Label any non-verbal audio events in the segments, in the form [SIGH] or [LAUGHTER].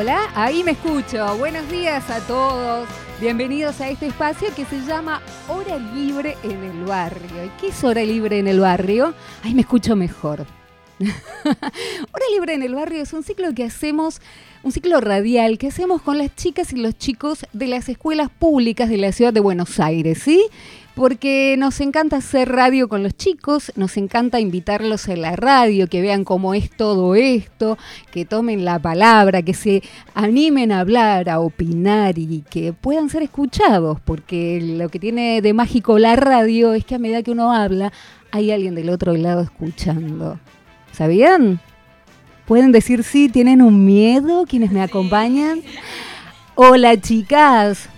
Hola, ahí me escucho. Buenos días a todos. Bienvenidos a este espacio que se llama Hora Libre en el Barrio. ¿Y qué es Hora Libre en el Barrio? Ahí me escucho mejor. [LAUGHS] Hora Libre en el Barrio es un ciclo que hacemos, un ciclo radial que hacemos con las chicas y los chicos de las escuelas públicas de la ciudad de Buenos Aires, ¿sí? Porque nos encanta hacer radio con los chicos, nos encanta invitarlos a la radio, que vean cómo es todo esto, que tomen la palabra, que se animen a hablar, a opinar y que puedan ser escuchados, porque lo que tiene de mágico la radio es que a medida que uno habla, hay alguien del otro lado escuchando. ¿Sabían? ¿Pueden decir sí? ¿Tienen un miedo quienes me acompañan? Hola chicas.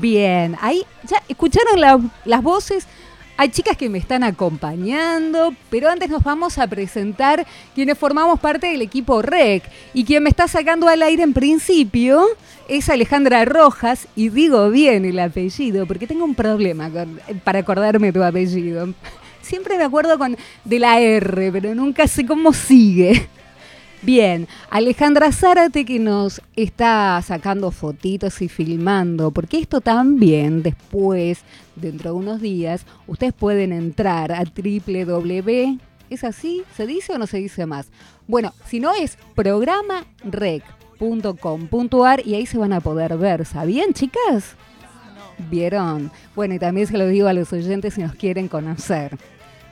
Bien, ahí ya escucharon las voces. Hay chicas que me están acompañando, pero antes nos vamos a presentar quienes formamos parte del equipo REC. Y quien me está sacando al aire en principio es Alejandra Rojas, y digo bien el apellido, porque tengo un problema para acordarme tu apellido. Siempre me acuerdo con de la R, pero nunca sé cómo sigue. Bien, Alejandra Zárate que nos está sacando fotitos y filmando, porque esto también después, dentro de unos días, ustedes pueden entrar a www. ¿Es así? ¿Se dice o no se dice más? Bueno, si no es programarec.com.ar y ahí se van a poder ver. ¿Sabían, chicas? ¿Vieron? Bueno, y también se lo digo a los oyentes si nos quieren conocer.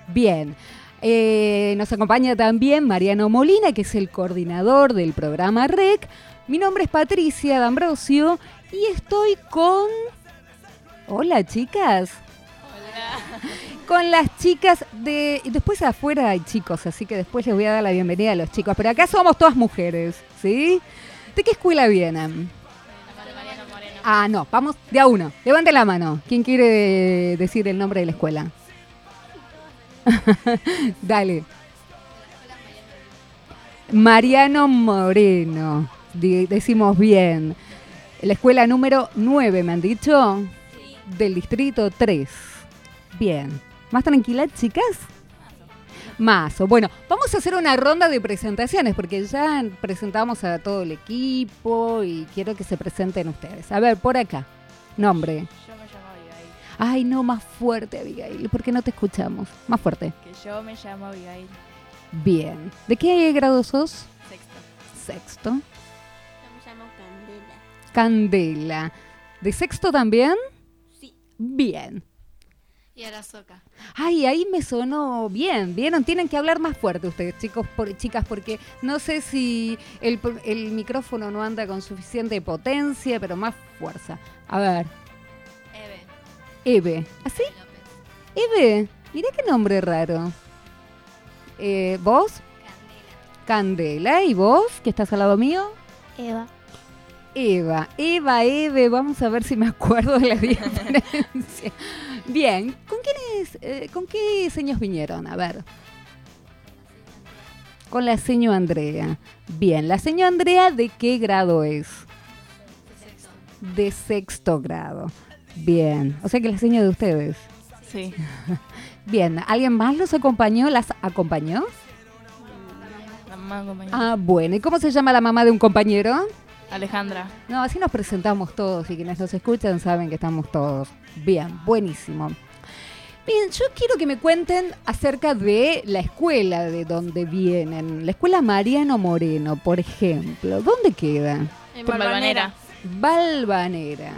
Bien. Eh, nos acompaña también Mariano Molina, que es el coordinador del programa REC. Mi nombre es Patricia D'Ambrosio y estoy con... Hola chicas. Hola. Con las chicas de... Después afuera hay chicos, así que después les voy a dar la bienvenida a los chicos. Pero acá somos todas mujeres, ¿sí? ¿De qué escuela vienen? Ah, no, vamos de a uno. Levante la mano. ¿Quién quiere decir el nombre de la escuela? [LAUGHS] Dale. Mariano Moreno. decimos bien. La escuela número 9, me han dicho. Del distrito 3. Bien. ¿Más tranquila, chicas? Más. Bueno, vamos a hacer una ronda de presentaciones porque ya presentamos a todo el equipo y quiero que se presenten ustedes. A ver, por acá. Nombre. Ay, no, más fuerte, Abigail, porque no te escuchamos. Más fuerte. Que yo me llamo Abigail. Bien. ¿De qué grado sos? Sexto. Sexto. Yo me llamo Candela. Candela. ¿De sexto también? Sí. Bien. Y Arazoca. Ay, ahí me sonó bien, ¿vieron? Tienen que hablar más fuerte ustedes, chicos, por, chicas, porque no sé si el, el micrófono no anda con suficiente potencia, pero más fuerza. A ver. Eve. ¿Así? Eve. Mira qué nombre raro. Eh, ¿Vos? Candela. Candela. ¿Y vos? ¿Que estás al lado mío? Eva. Eva. Eva, Eve. Vamos a ver si me acuerdo de la [LAUGHS] diferencia. Bien. ¿Con quiénes? Eh, ¿Con qué seños vinieron? A ver. Con la seño Andrea. Bien. ¿La seño Andrea de qué grado es? De sexto grado. Bien, o sea que la seña de ustedes. Sí. [LAUGHS] Bien, ¿alguien más los acompañó? ¿Las acompañó? La mamá acompañó. Ah, bueno, ¿y cómo se llama la mamá de un compañero? Alejandra. No, así nos presentamos todos y quienes nos escuchan saben que estamos todos. Bien, buenísimo. Bien, yo quiero que me cuenten acerca de la escuela de donde vienen. La escuela Mariano Moreno, por ejemplo. ¿Dónde queda? En Balvanera. Balvanera.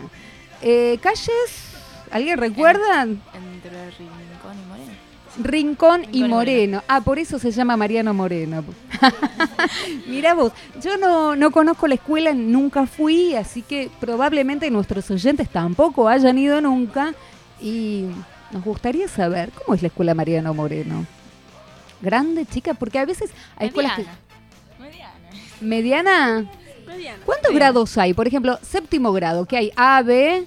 Eh, calles, ¿alguien recuerda? entre Rincón y Moreno. Rincón, y, Moreno. Ah, por eso se llama Mariano Moreno. [LAUGHS] Mira vos, yo no, no conozco la escuela, nunca fui, así que probablemente nuestros oyentes tampoco hayan ido nunca. Y nos gustaría saber cómo es la escuela Mariano Moreno. Grande, chica, porque a veces hay escuelas que... Mediana. ¿Mediana? ¿Cuántos grados hay? Por ejemplo, séptimo grado, ¿qué hay? A, B.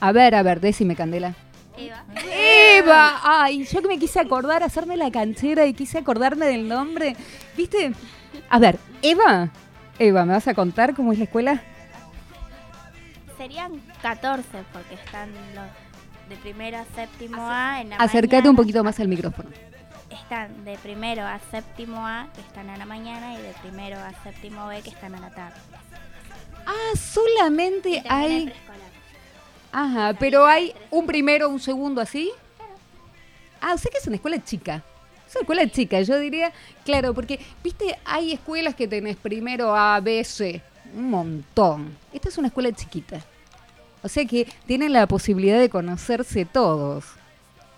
A ver, a ver, décime, Candela. Eva. Eva. Ay, yo que me quise acordar, hacerme la canchera y quise acordarme del nombre. ¿Viste? A ver, Eva. Eva, ¿me vas a contar cómo es la escuela? Serían 14 porque están los de primero a séptimo A en la Acércate un poquito más al micrófono. están de primero a séptimo A, que están a la mañana, y de primero a séptimo B, que están a la tarde. Ah, solamente hay... Ajá, pero hay un primero, un segundo así. Ah, o sea que es una escuela chica. Es una escuela chica, yo diría, claro, porque, viste, hay escuelas que tenés primero A, B, C, un montón. Esta es una escuela chiquita. O sea que tienen la posibilidad de conocerse todos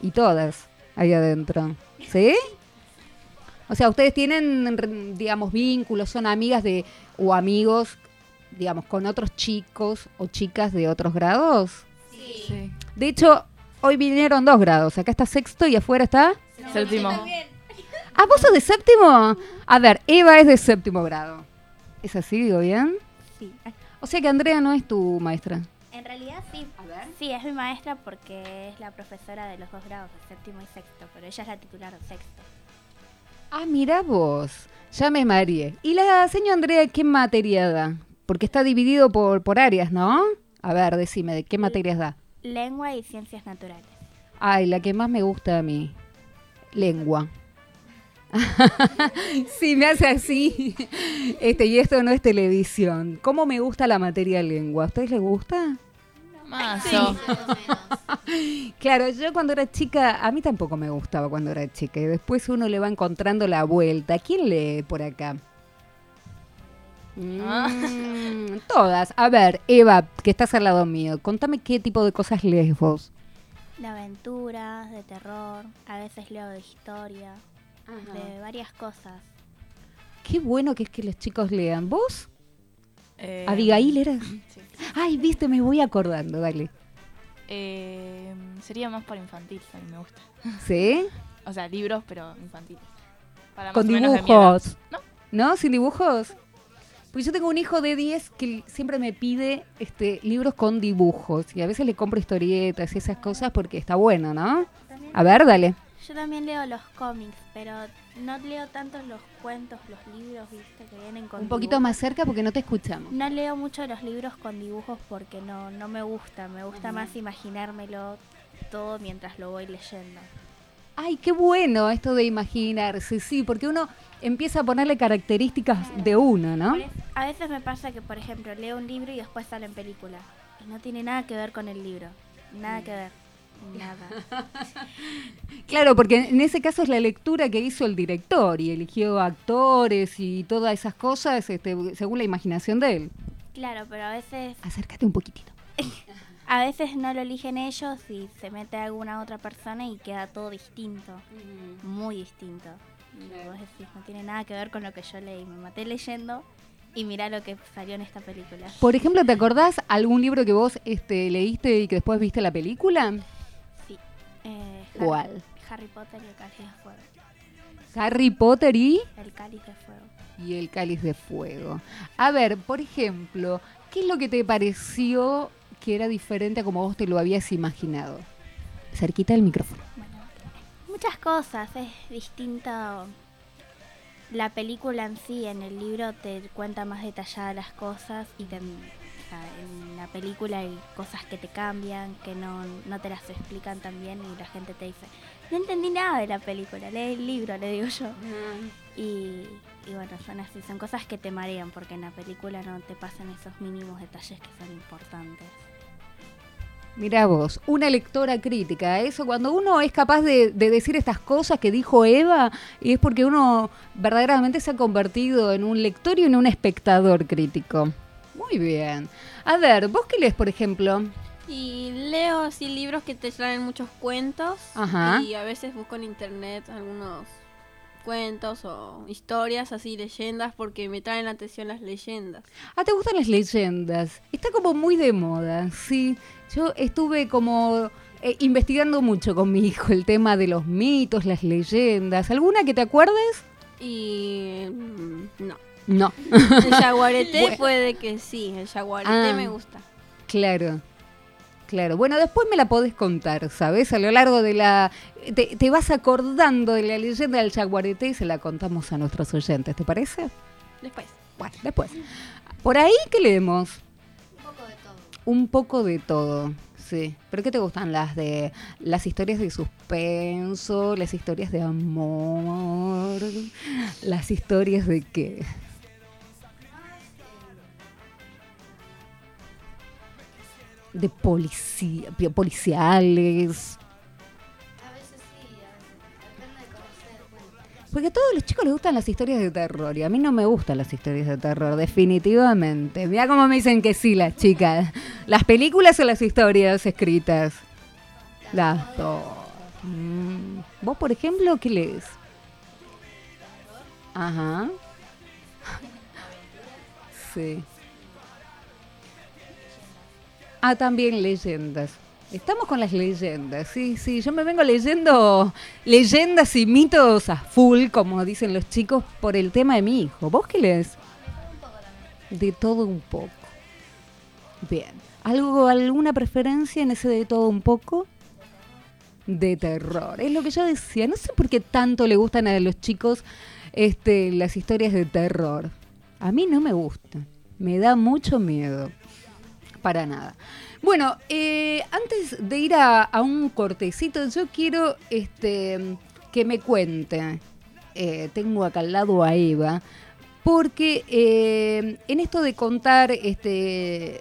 y todas ahí adentro. ¿Sí? O sea, ustedes tienen, digamos, vínculos, son amigas de, o amigos, digamos, con otros chicos o chicas de otros grados. Sí. De hecho, hoy vinieron dos grados. Acá está sexto y afuera está. Séptimo. Ah, vos sos de séptimo. A ver, Eva es de séptimo grado. ¿Es así, digo bien? Sí. O sea que Andrea no es tu maestra. En realidad sí. A ver. Sí, es mi maestra porque es la profesora de los dos grados, de séptimo y sexto, pero ella es la titular de sexto. Ah, mira vos. Ya me mareé. ¿Y la señora Andrea qué materia da? Porque está dividido por, por áreas, ¿no? A ver, decime, ¿de qué materias da? Lengua y ciencias naturales. Ay, la que más me gusta a mí. Lengua. [LAUGHS] sí, me hace así. Este, y esto no es televisión. ¿Cómo me gusta la materia lengua? ¿A ustedes les gusta? [LAUGHS] Claro, yo cuando era chica, a mí tampoco me gustaba cuando era chica. Y después uno le va encontrando la vuelta. ¿Quién lee por acá? Mm, todas. A ver, Eva, que estás al lado mío, contame qué tipo de cosas lees vos. De aventuras, de terror, a veces leo de historia, de varias cosas. Qué bueno que es que los chicos lean. ¿Vos? Eh, Abigail era. sí. Ay, viste, me voy acordando, dale. Eh, sería más para infantiles, a mí me gusta. ¿Sí? O sea, libros, pero infantiles. Para Con más o menos de mi edad. dibujos. No. ¿No? ¿Sin dibujos? Pues yo tengo un hijo de 10 que siempre me pide este, libros con dibujos. Y a veces le compro historietas y esas cosas porque está bueno, ¿no? A ver, dale. Yo también leo los cómics, pero no leo tanto los cuentos, los libros, viste, que vienen con Un poquito dibujos. más cerca porque no te escuchamos. No leo mucho los libros con dibujos porque no, no me gusta, me gusta más imaginármelo todo mientras lo voy leyendo. Ay, qué bueno esto de imaginarse, sí, porque uno empieza a ponerle características de uno, ¿no? A veces me pasa que, por ejemplo, leo un libro y después sale en película. Y no tiene nada que ver con el libro. Nada que ver. Nada. [LAUGHS] Claro, porque en ese caso es la lectura que hizo el director y eligió actores y todas esas cosas este, según la imaginación de él. Claro, pero a veces, Acércate un poquitito. [LAUGHS] a veces no lo eligen ellos y se mete alguna otra persona y queda todo distinto. Muy distinto. Y vos decís, no tiene nada que ver con lo que yo leí. Me maté leyendo y mirá lo que salió en esta película. Por ejemplo, ¿te acordás algún libro que vos este, leíste y que después viste la película? Sí. Eh, Harry- ¿Cuál? Harry Potter y el cáliz de fuego. Harry Potter y, El cáliz de fuego. y el cáliz de fuego. A ver, por ejemplo, ¿qué es lo que te pareció que era diferente a como vos te lo habías imaginado? Cerquita del micrófono. Bueno, muchas cosas, es distinto. La película en sí, en el libro te cuenta más detalladas las cosas y te- o sea, en la película hay cosas que te cambian, que no, no te las explican tan bien y la gente te dice, no entendí nada de la película, lee el libro, le digo yo. Y, y bueno, son así, son cosas que te marean porque en la película no te pasan esos mínimos detalles que son importantes. Mira vos, una lectora crítica. Eso cuando uno es capaz de, de decir estas cosas que dijo Eva, y es porque uno verdaderamente se ha convertido en un lector y en un espectador crítico. Muy bien. A ver, ¿vos qué lees, por ejemplo? Y leo así libros que te traen muchos cuentos. Ajá. Y a veces busco en internet algunos cuentos o historias, así leyendas, porque me traen la atención las leyendas. Ah, ¿te gustan las leyendas? Está como muy de moda, sí. Yo estuve como eh, investigando mucho con mi hijo el tema de los mitos, las leyendas. ¿Alguna que te acuerdes? Y mm, no. No. El jaguarete [LAUGHS] puede que sí, el jaguarete Ah. me gusta. Claro, claro. Bueno, después me la podés contar, ¿sabes? A lo largo de la... Te, te vas acordando de la leyenda del jaguarete y se la contamos a nuestros oyentes, ¿te parece? Después. Bueno, después. Por ahí, ¿qué leemos? Un poco de todo. Un poco de todo, Sí. ¿Pero qué te gustan? Las de las historias de suspenso, las historias de amor, las historias de qué? De policía, policiales. A veces sí, depende de sea Porque a todos los chicos les gustan las historias de terror y a mí no me gustan las historias de terror, definitivamente. Mira cómo me dicen que sí las chicas. ¿Las películas o las historias escritas? Las dos. Mm. ¿Vos, por ejemplo, qué lees? Ajá. [LAUGHS] Sí. Ah, también leyendas. Estamos con las leyendas, sí, sí. Yo me vengo leyendo leyendas y mitos a full, como dicen los chicos, por el tema de mi hijo. ¿Vos qué lees? De todo un poco. Bien. ¿Algo, ¿Alguna preferencia en ese de todo un poco? De terror. Es lo que yo decía. No sé por qué tanto le gustan a los chicos este, las historias de terror. A mí no me gustan. Me da mucho miedo para nada. Bueno, eh, antes de ir a, un cortecito, yo quiero este, que me cuente. Eh, tengo acá al lado a Eva, porque eh, en esto de contar este,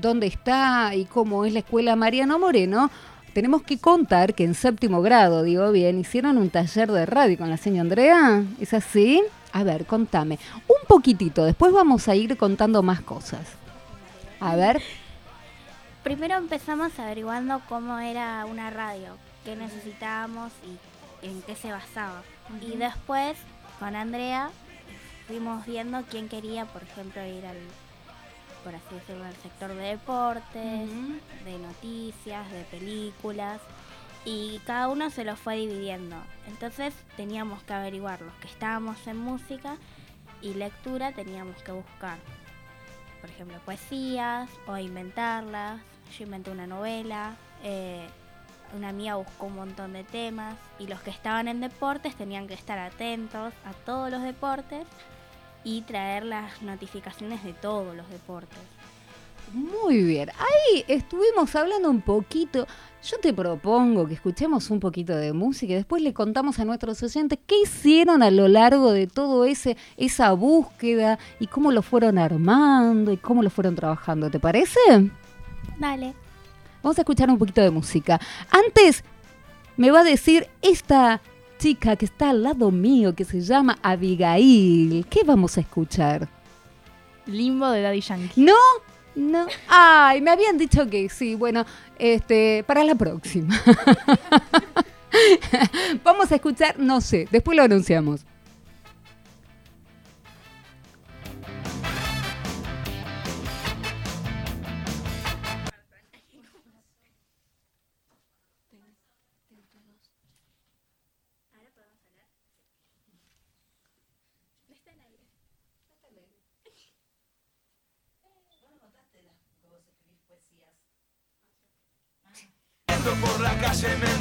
dónde está y cómo es la escuela Mariano Moreno, tenemos que contar que en séptimo grado, digo bien, hicieron un taller de radio con la señora Andrea. ¿Es así? A ver, contame. Un poquitito, después vamos a ir contando más cosas. A ver. Primero empezamos averiguando cómo era una radio, qué necesitábamos y en qué se basaba. Uh -huh. Y después, con Andrea, fuimos viendo quién quería, por ejemplo, ir al, por así decirlo, al sector de deportes, uh -huh. de noticias, de películas. Y cada uno se lo fue dividiendo. Entonces teníamos que averiguar los que estábamos en música y lectura teníamos que buscar por ejemplo, poesías o inventarlas. Yo inventé una novela, eh, una amiga buscó un montón de temas y los que estaban en deportes tenían que estar atentos a todos los deportes y traer las notificaciones de todos los deportes. Muy bien, ahí estuvimos hablando un poquito. Yo te propongo que escuchemos un poquito de música y después le contamos a nuestros oyentes qué hicieron a lo largo de todo ese esa búsqueda y cómo lo fueron armando y cómo lo fueron trabajando. ¿Te parece? Dale. Vamos a escuchar un poquito de música. Antes me va a decir esta chica que está al lado mío que se llama Abigail. ¿Qué vamos a escuchar? Limbo de Daddy Yankee. No, no. Ay, me habían dicho que sí. Bueno, este, para la próxima. [LAUGHS] Vamos a escuchar, no sé, después lo anunciamos. Por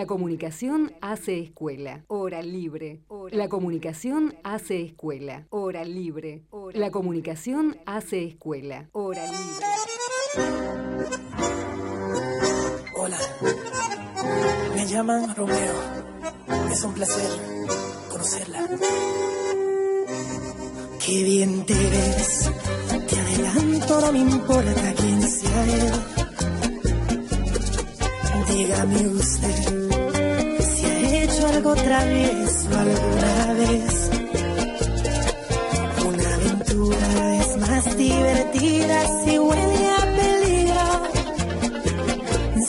La comunicación hace escuela. Hora libre. La comunicación hace escuela. Hora libre. La comunicación hace escuela. Hora libre. Hola, me llaman Romeo. Es un placer conocerla. Qué bien te ves, te adelanto, no me importa quién sea él. Dígame usted si ha hecho algo travieso alguna vez. Una aventura es más divertida si huele a peligro.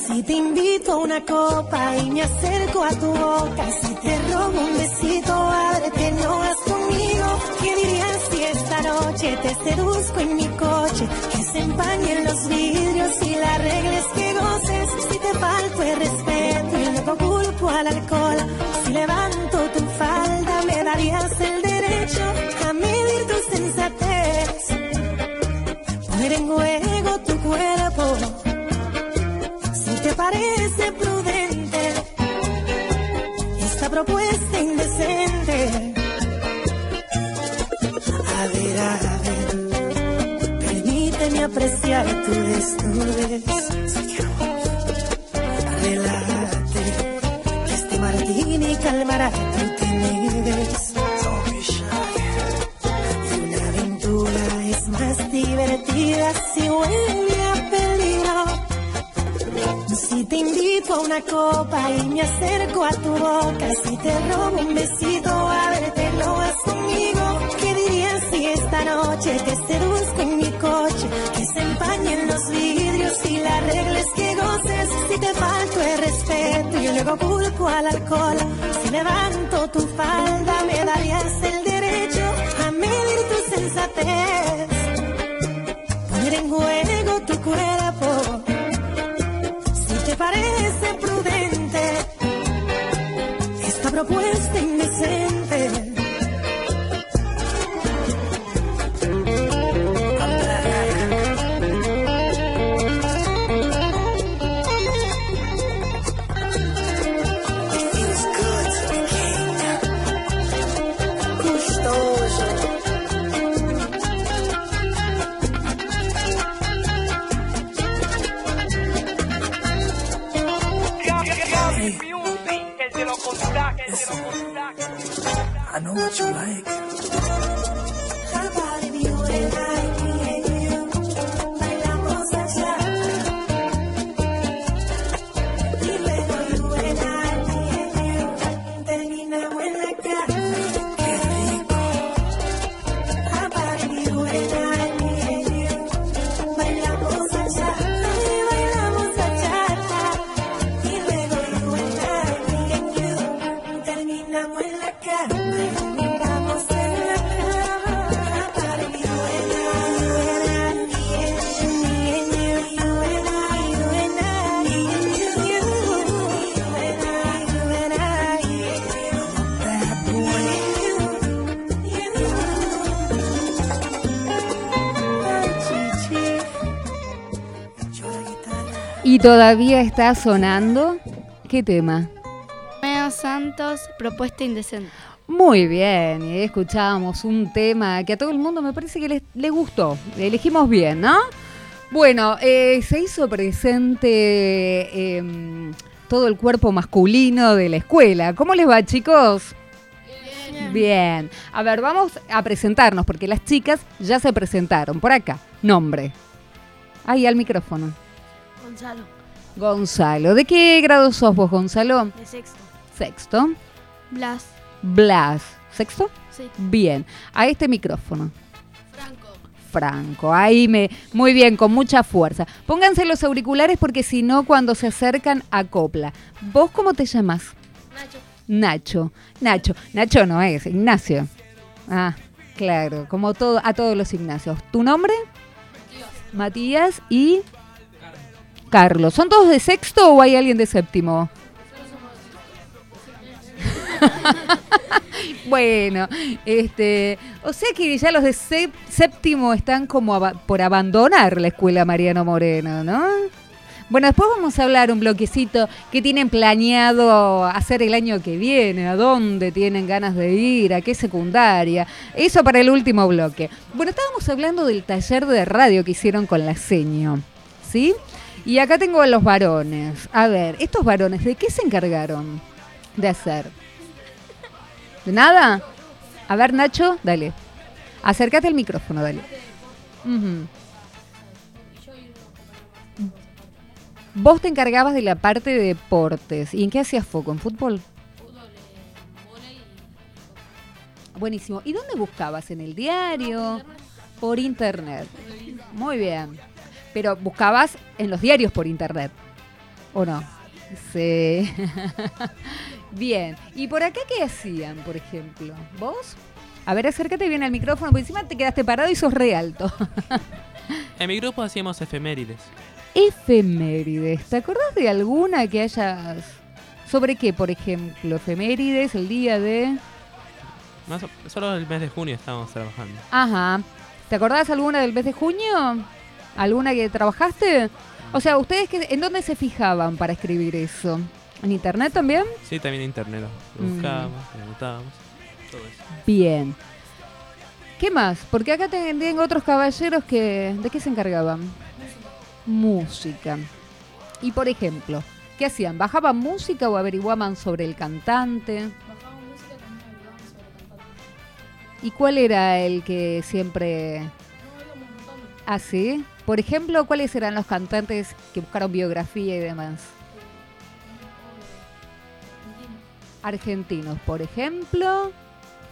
Si te invito a una copa y me acerco a tu boca, si te robo un besito, ábrete, no has conmigo. ¿Qué esta noche te seduzco en mi coche? Que se empañen los vidrios y la regla es que goces. Si te falto el respeto y luego culpo al alcohol, si levanto tu falda, me darías el derecho a medir tu sensatez. Poner en juego tu cuerpo si levanto tu falda, me darías el derecho a medir tu sensatez. Poner en juego tu cuerpo si te parece prudente esta propuesta indecente. Know what you like. Todavía está sonando? ¿Qué tema? Romeo Santos, propuesta indecente. Muy bien, y escuchábamos un tema que a todo el mundo me parece que le, le gustó. Elegimos bien, ¿no? Bueno, eh, se hizo presente em, todo el cuerpo masculino de la escuela. ¿Cómo les va, chicos? Bien. A ver, vamos a presentarnos porque las chicas ya se presentaron. Por acá, nombre. Ahí al micrófono. Gonzalo, Gonzalo. ¿De qué grado sos vos, Gonzalo? de sexto. Sexto. Blas, Blas. ¿Sexto? sí. Bien. A este micrófono. Franco, Franco. Ahí me. Muy bien, con mucha fuerza. Pónganse los auriculares porque si no, cuando se acercan, acopla. ¿Vos cómo te llamas? Nacho, Nacho. Nacho. Nacho no es, Ignacio. Ah, claro. Como todo, a todos los Ignacios. ¿Tu nombre? Matías y. Carlos. ¿Son todos de sexto o hay alguien de séptimo? [LAUGHS] bueno, este, o sea que ya los de sép- séptimo están como por abandonar la escuela Mariano Moreno, ¿no? Bueno, después vamos a hablar un bloquecito que tienen planeado hacer el año que viene, a dónde tienen ganas de ir, a qué secundaria. Eso para el último bloque. Bueno, estábamos hablando del taller de radio que hicieron con la seño, ¿sí? Y acá tengo a los varones. A ver, estos varones, ¿de qué se encargaron de hacer? ¿De nada? A ver, Nacho, dale. Acércate al micrófono, dale. Ujú. Vos te encargabas de la parte de deportes. ¿Y en qué hacías foco? ¿En fútbol? Buenísimo. ¿Y dónde buscabas? ¿En el diario? Por internet. Muy bien. Pero buscabas en los diarios por internet. ¿O no? Sí. [LAUGHS] bien. ¿Y por acá qué hacían, por ejemplo? ¿Vos? A ver, acércate bien al micrófono, porque encima te quedaste parado y sos re alto. [LAUGHS] En mi grupo hacíamos efemérides. Efemérides. ¿Te acordás de alguna que hayas... ¿Sobre qué, por ejemplo? Efemérides, el día de... Más o- solo el mes de junio estábamos trabajando. Ajá. ¿Te acordás alguna del mes de junio? ¿Alguna que trabajaste? O sea, ¿ustedes qué, en dónde se fijaban para escribir eso? ¿En internet también? Sí, también internet. Lo Mm. buscábamos, lo anotábamos. Todo eso. Bien. ¿Qué más? Porque acá ten- tengo otros caballeros que... ¿De qué se encargaban? Música. Y por ejemplo, ¿qué hacían? ¿Bajaban música o averiguaban sobre el cantante? ¿Y cuál era el que siempre... Ah, sí? Por ejemplo, ¿cuáles eran los cantantes que buscaron biografía y demás? Argentinos, por ejemplo.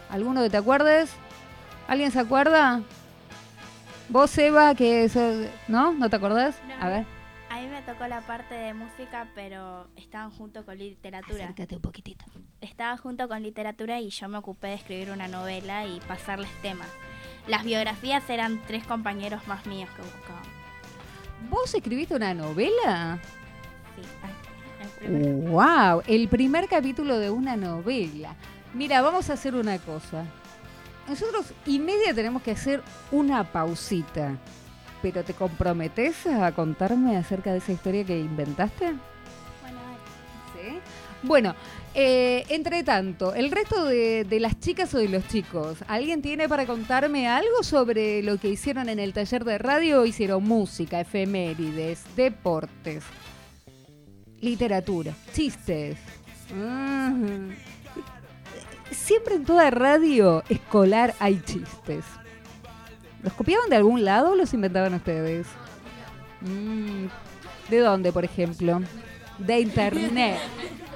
¿Alguno que te acuerdes? ¿Alguien se acuerda? ¿Vos, Eva, que sos- ¿No? ¿No te acordás? No. A ver. A mí me tocó la parte de música, pero estaban junto con literatura. Acércate un poquitito. Estaba junto con literatura y yo me ocupé de escribir una novela y pasarles temas. Las biografías eran tres compañeros más míos que buscaban. ¿Vos escribiste una novela? Sí, el primero. ¡Wow! El primer capítulo de una novela. Mira, vamos a hacer una cosa. Nosotros y media tenemos que hacer una pausita. ¿Pero te comprometes a contarme acerca de esa historia que inventaste? Bueno. Sí. Bueno, eh, entre tanto, el resto de, las chicas o de los chicos, ¿alguien tiene para contarme algo sobre lo que hicieron en el taller de radio? Hicieron música, efemérides, deportes, literatura, chistes. Siempre en toda radio escolar hay chistes. ¿Los copiaban de algún lado o los inventaban ustedes? Mm, ¿De dónde, por ejemplo? De internet.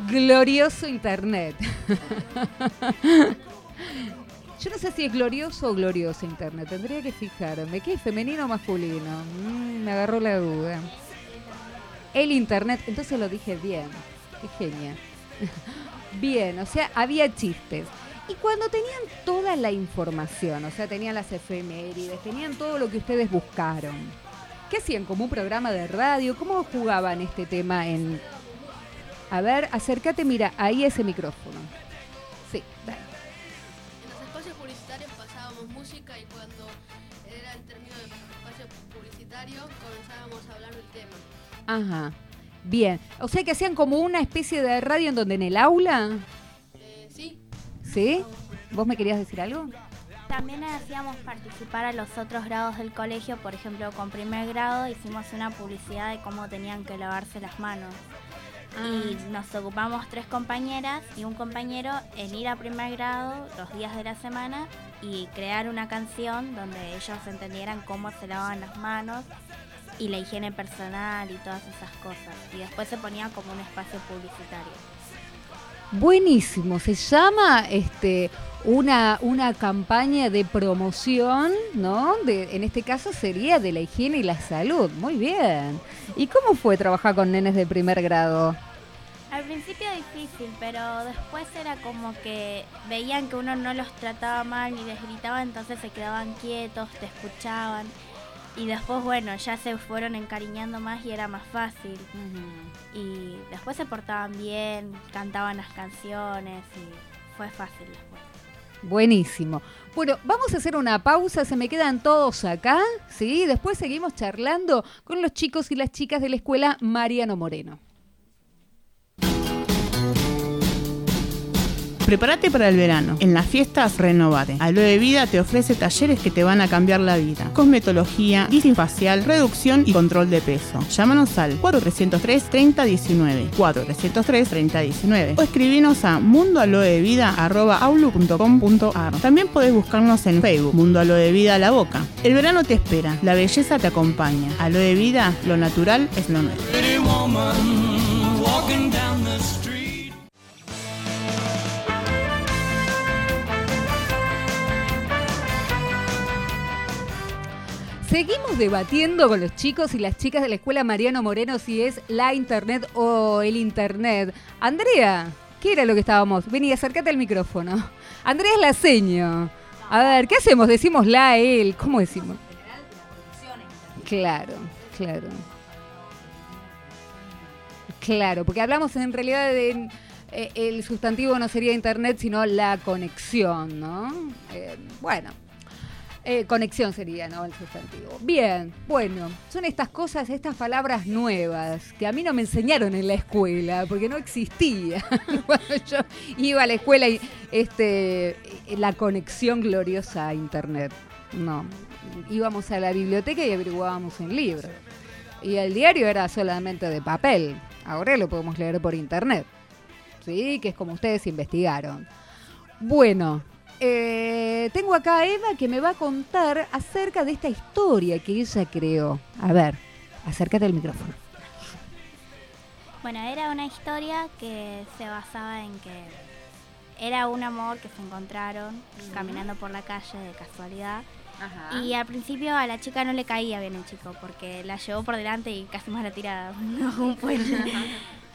Glorioso internet. [LAUGHS] Yo no sé si es glorioso o glorioso internet. Tendría que fijarme. ¿Qué es femenino o masculino? Mm, me agarró la duda. El internet. Entonces lo dije bien. Qué genia. [LAUGHS] bien, o sea, había chistes. Y cuando tenían toda la información, o sea, tenían las efemérides, tenían todo lo que ustedes buscaron. ¿Qué hacían? ¿Como un programa de radio? ¿Cómo jugaban este tema en... A ver, acércate, mira, ahí ese micrófono. Sí, dale. En los espacios publicitarios pasábamos música y cuando era el término del espacio publicitario comenzábamos a hablar del tema. Ajá. Bien. O sea que hacían como una especie de radio en donde en el aula. Eh, sí, ¿Sí? ¿Vos me querías decir algo? También hacíamos participar a los otros grados del colegio, por ejemplo, con primer grado hicimos una publicidad de cómo tenían que lavarse las manos. Y nos ocupamos tres compañeras y un compañero en ir a primer grado los días de la semana y crear una canción donde ellos entendieran cómo se lavaban las manos y la higiene personal y todas esas cosas. Y después se ponía como un espacio publicitario. Buenísimo. Se llama este una, una campaña de promoción, ¿no? De, en este caso sería de la higiene y la salud. Muy bien. ¿Y cómo fue trabajar con nenes de primer grado? Al principio difícil, pero después era como que veían que uno no los trataba mal ni les gritaba, entonces se quedaban quietos, te escuchaban. Y después, bueno, ya se fueron encariñando más y era más fácil. Y después se portaban bien, cantaban las canciones y fue fácil después. Buenísimo. Bueno, vamos a hacer una pausa, se me quedan todos acá, ¿sí? Después seguimos charlando con los chicos y las chicas de la escuela Mariano Moreno. Prepárate para el verano. En las fiestas, renovate. Aloe Vida te ofrece talleres que te van a cambiar la vida. Cosmetología, lifting facial, reducción y control de peso. Llámanos al 4303-3019. 4303-3019. O escribinos a mundoaloevida.com.ar. También podés buscarnos en Facebook, Mundo Aloe Vida La Boca. El verano te espera, la belleza te acompaña. Aloe Vida, lo natural es lo nuestro. Seguimos debatiendo con los chicos y las chicas de la escuela Mariano Moreno si es la internet o el internet. Andrea, ¿qué era lo que estábamos? Vení, acércate al micrófono. Andrea es la seño. A ver, ¿qué hacemos? ¿Decimos la, él? ¿Cómo decimos? Claro, claro. Claro, porque hablamos en realidad de... eh, el sustantivo no sería internet, sino la conexión, ¿no? Eh, bueno, eh, conexión sería, ¿no? El sustantivo. Bien, bueno, son estas cosas, estas palabras nuevas que a mí no me enseñaron en la escuela, porque no existía. [LAUGHS] Cuando yo iba a la escuela y este, la conexión gloriosa a internet. No, íbamos a la biblioteca y averiguábamos en libros. Y el diario era solamente de papel. Ahora lo podemos leer por internet. ¿Sí? Que es como ustedes investigaron. Bueno, eh, tengo acá a Eva que me va a contar acerca de esta historia que ella creó. A ver, acércate al micrófono. Bueno, era una historia que se basaba en que era un amor que se encontraron caminando por la calle de casualidad. Y al principio a la chica no le caía bien el chico porque la llevó por delante y casi más la tira a un puente.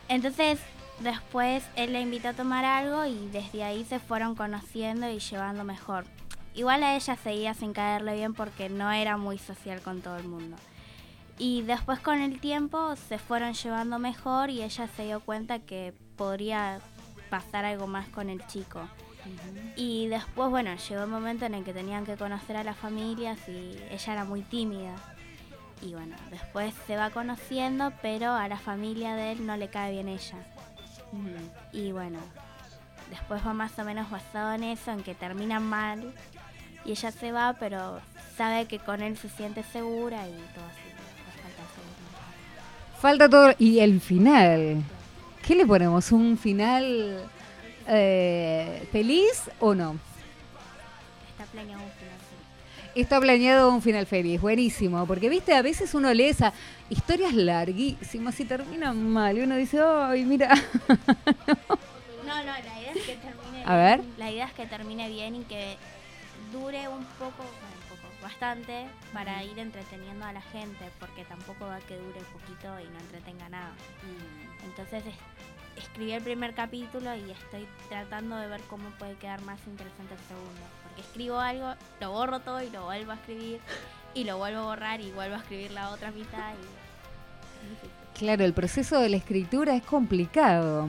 Entonces, después él la invitó a tomar algo y desde ahí se fueron conociendo y llevando mejor. Igual a ella seguía sin caerle bien porque no era muy social con todo el mundo. Y después con el tiempo se fueron llevando mejor y ella se dio cuenta que podría pasar algo más con el chico. Y después, bueno, llegó el momento en el que tenían que conocer a las familias y ella era muy tímida. Y bueno, después se va conociendo, pero a la familia de él no le cae bien ella. Y bueno, después va más o menos basado en eso, en que terminan mal. Y ella se va, pero sabe que con él se siente segura y todo así. Falta todo. Y el final. ¿Qué le ponemos? ¿Un final eh, feliz o no? Está planeado. Está planeado un final feliz, buenísimo. Porque, viste, a veces uno lee esas historias larguísimas y terminan mal. Y uno dice, ay, mira. [LAUGHS] No, no, la idea es que termine A ver. bien. La idea es que termine bien y que dure un poco, bueno, un poco, bastante para ir entreteniendo a la gente, porque tampoco va a que dure poquito y no entretenga nada. Entonces es- escribí el primer capítulo y estoy tratando de ver cómo puede quedar más interesante el segundo. Escribo algo, lo borro todo y lo vuelvo a escribir y lo vuelvo a borrar y vuelvo a escribir la otra mitad y. Claro, el proceso de la escritura es complicado,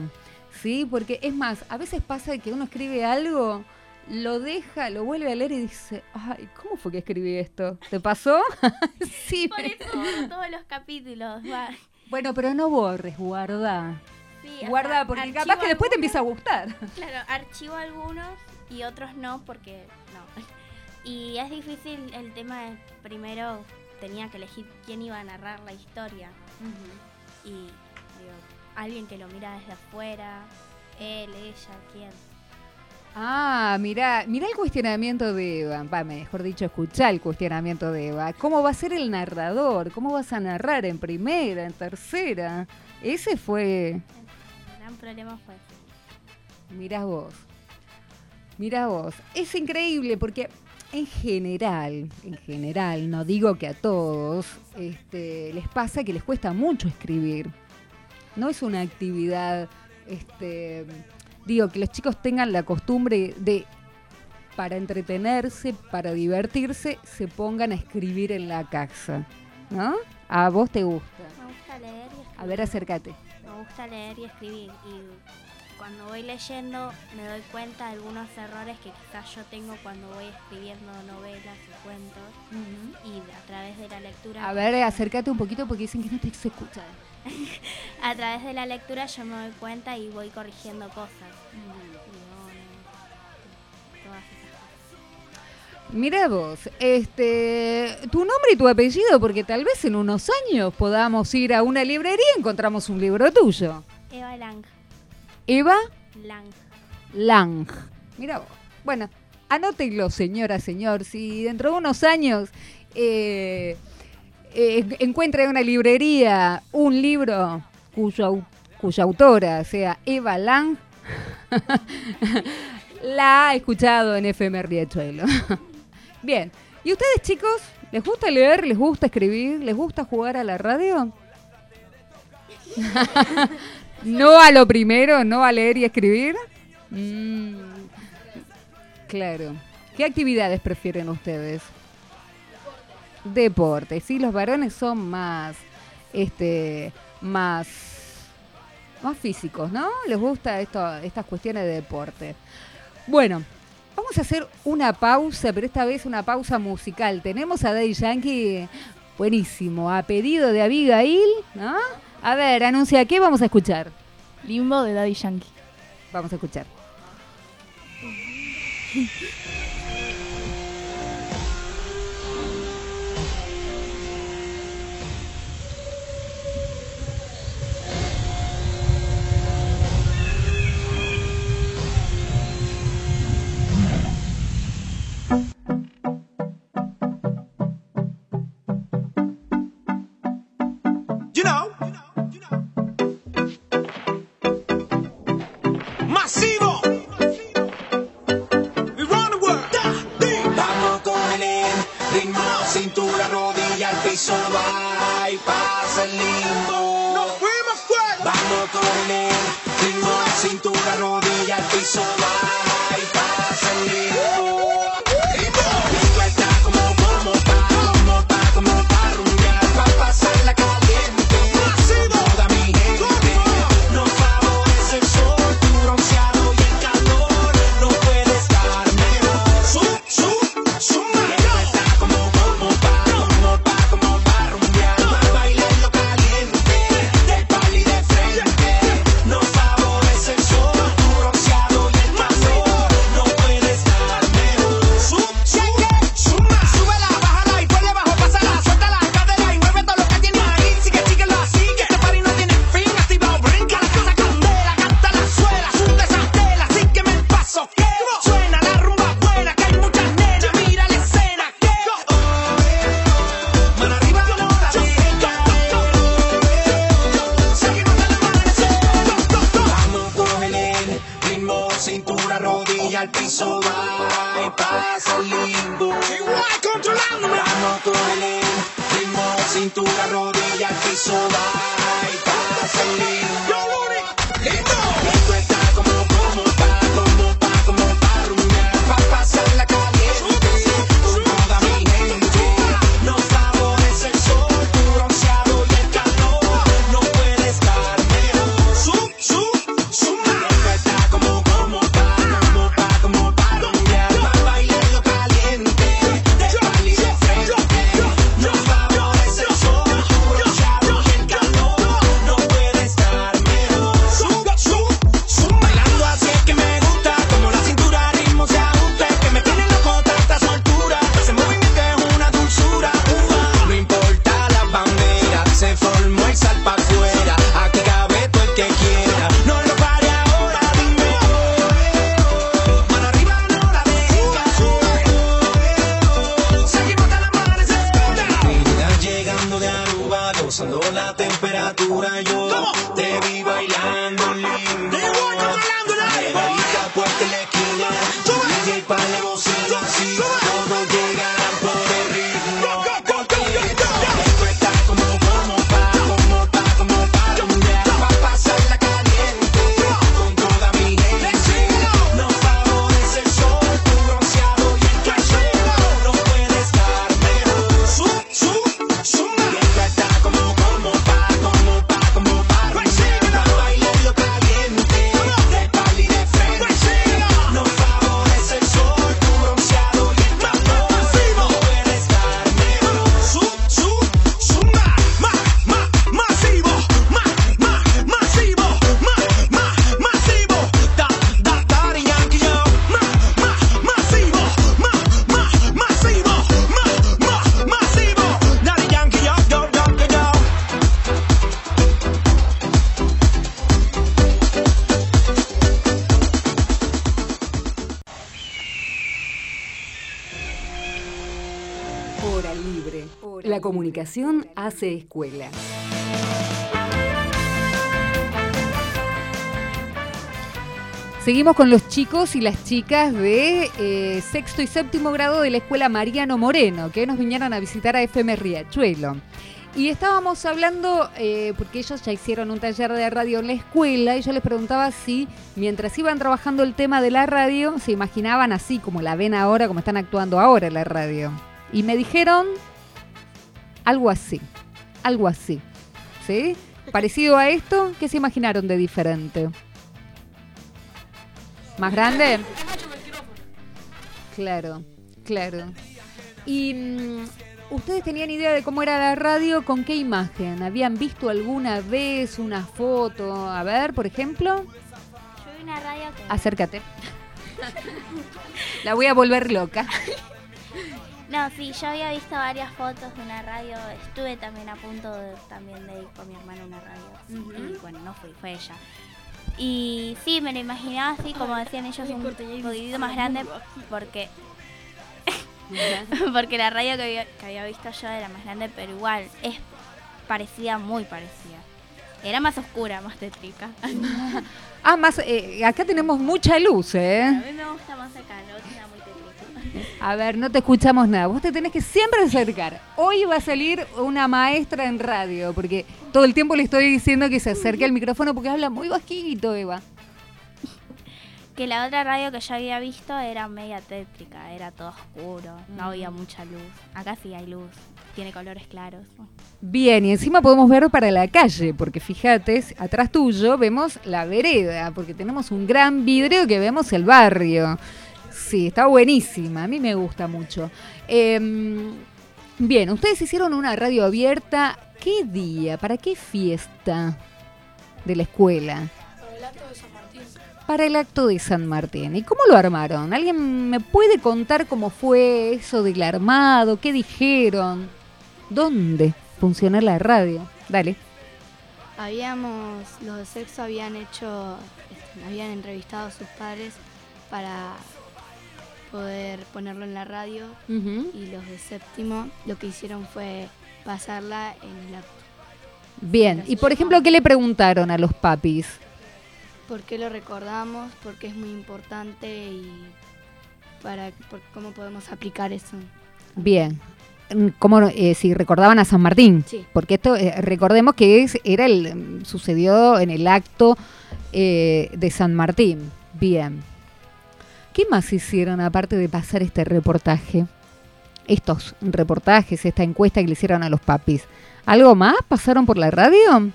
¿sí? Porque es más, a veces pasa que uno escribe algo, lo deja, lo vuelve a leer y dice, ay, ¿cómo fue que escribí esto? ¿Te pasó? [LAUGHS] sí. Por eso todos los capítulos. va. Bueno, pero no borres, guarda. Sí, Guarda, porque capaz que después te empieza a gustar. Claro, archivo algunos y otros no porque no. [LAUGHS] Y es difícil el tema de primero tenía que elegir quién iba a narrar la historia. Y digo, alguien que lo mira desde afuera, él, ella, quién. Ah, mira, mira el cuestionamiento de Eva. Va, mejor dicho, escuchá el cuestionamiento de Eva. ¿Cómo va a ser el narrador? ¿Cómo vas a narrar en primera, en tercera? Ese fue, El gran problema fue ese. mirá vos, mirá vos. Es increíble porque en general, en general, no digo que a todos, este, les pasa que les cuesta mucho escribir. No es una actividad, este, digo, que los chicos tengan la costumbre de, para entretenerse, para divertirse, se pongan a escribir en la casa, ¿no? A vos te gusta. Me gusta leer y escribir. A ver, acércate. Me gusta leer y escribir. Y cuando voy leyendo me doy cuenta de algunos errores que quizás yo tengo cuando voy escribiendo novelas y cuentos. Y a través de la lectura A ver, acércate un poquito porque dicen que no te se escucha. [LAUGHS] a través de la lectura yo me doy cuenta y voy corrigiendo cosas. Mira vos, este, tu nombre y tu apellido, porque tal vez en unos años podamos ir a una librería y encontramos un libro tuyo. Eva Lang Eva Lang Lang. Mira vos. Bueno, anótenlo, señora, señor. Si dentro de unos años eh, eh, encuentra en una librería un libro cuyo, cuya autora sea Eva Lang, [LAUGHS] la ha escuchado en FM Riachuelo. [LAUGHS] Bien. ¿Y ustedes, chicos, les gusta leer? ¿Les gusta escribir? ¿Les gusta jugar a la radio? [LAUGHS] no a lo primero, no a leer y escribir. Mm, claro. ¿Qué actividades prefieren ustedes? Deporte. Sí, los varones son más, este, más, más físicos, ¿no? Les gusta esto, estas cuestiones de deporte. Bueno, vamos a hacer una pausa, pero esta vez una pausa musical. Tenemos a Daddy Yankee, buenísimo, a pedido de Abigail, ¿no? A ver, anuncia, ¿qué vamos a escuchar? Limbo de Daddy Yankee. Vamos a escuchar. [LAUGHS] hace escuela. Seguimos con los chicos y las chicas de eh, sexto y séptimo grado de la escuela Mariano Moreno, que nos vinieron a visitar a FM Riachuelo. Y estábamos hablando, eh, porque ellos ya hicieron un taller de radio en la escuela, y yo les preguntaba si mientras iban trabajando el tema de la radio, se imaginaban así como la ven ahora, como están actuando ahora en la radio. Y me dijeron algo así, algo así. ¿Sí? Parecido a esto, ¿qué se imaginaron de diferente? ¿Más grande? Claro, claro. Y mm, ustedes tenían idea de cómo era la radio, ¿con qué imagen? ¿Habían visto alguna vez una foto? A ver, por ejemplo. Yo vi una radio que... Acércate. [LAUGHS] La voy a volver loca. [LAUGHS] No, sí, yo había visto varias fotos de una radio. Estuve también a punto de, también de ir con mi hermana a una radio. Y bueno, no fui, fue ella. Y sí, me lo imaginaba así, como decían ellos, un poquitito más grande, porque [LAUGHS] porque la radio que había, que había visto yo era más grande, pero igual es parecida, muy parecida. Era más oscura, más tétrica. [LAUGHS] Ah, más, eh, acá tenemos mucha luz, A ¿eh? mí me gusta más acá, no. A ver, no te escuchamos nada. Vos te tenés que siempre acercar. Hoy va a salir una maestra en radio, porque todo el tiempo le estoy diciendo que se acerque al micrófono porque habla muy bajito, Eva. Que la otra radio que yo había visto era media tétrica, era todo oscuro, no había mucha luz. Acá sí hay luz, tiene colores claros. Bien, y encima podemos ver para la calle, porque fíjate, atrás tuyo vemos la vereda, porque tenemos un gran vidrio que vemos el barrio. Sí, está buenísima, a mí me gusta mucho. Em, bien, ustedes hicieron una radio abierta, ¿qué día? ¿Para qué fiesta de la escuela? Para el acto de San Martín. Para el acto de San Martín. ¿Y cómo lo armaron? ¿Alguien me puede contar cómo fue eso del armado? ¿Qué dijeron? ¿Dónde funciona la radio? Dale. Habíamos, los de sexo habían hecho, este, habían entrevistado a sus padres para poder ponerlo en la radio y los de séptimo lo que hicieron fue pasarla en el acto. Bien, y por ejemplo, ¿qué le preguntaron a los papis? ¿Por qué lo recordamos? Porque es muy importante y para por cómo podemos aplicar eso. Bien. Mm, ¿Cómo, eh, si recordaban a San Martín? Sí. Porque esto, eh, recordemos que es, era el, mm, sucedió en el acto eh, de San Martín. Bien. ¿Qué más hicieron aparte de pasar este reportaje? Estos reportajes, esta encuesta que le hicieron a los papis. ¿Algo más? ¿Pasaron por la radio?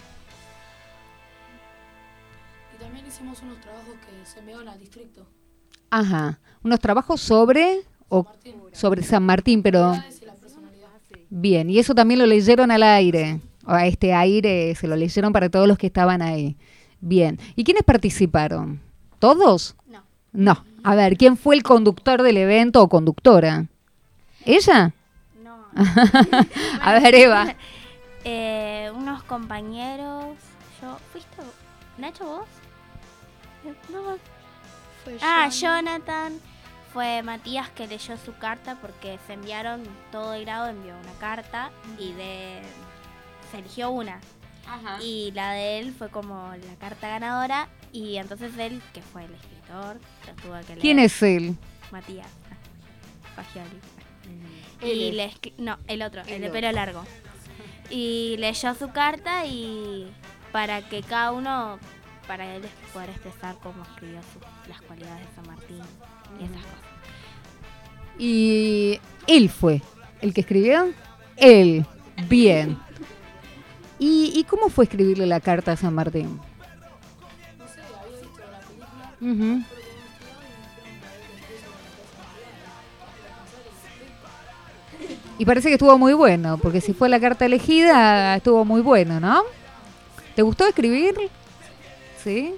Y también hicimos unos trabajos que se enviaron al distrito. Ajá. Unos trabajos sobre, o, Martín. sobre San Martín, pero... Bien, y eso también lo leyeron al aire. O a este aire se lo leyeron para todos los que estaban ahí. Bien. ¿Y quiénes participaron? ¿Todos? No. No. A ver, ¿quién fue el conductor del evento o conductora? ¿Ella? No. [LAUGHS] A ver, Eva. [LAUGHS] Eh, unos compañeros. Yo, ¿Fuiste vos? Nacho vos? No, Fue Ah. Jonathan. Fue Matías que leyó su carta porque se enviaron, todo el grado envió una carta y de se eligió una. Y la de él fue como la carta ganadora y entonces él, que fue el que. ¿Quién es él? Matías. Fagioli. Él Y le no, el otro, el, El de otro. pelo largo. Y leyó su carta y para que cada uno, para él poder expresar cómo escribió su- las cualidades de San Martín y esas cosas. Y él fue el que escribió. Él. Bien. [LAUGHS] ¿Y, y cómo fue escribirle la carta a San Martín? Personalidad. y Y parece que estuvo muy bueno, porque si fue la carta elegida, estuvo muy bueno, ¿no? ¿Te gustó escribir? ¿Sí?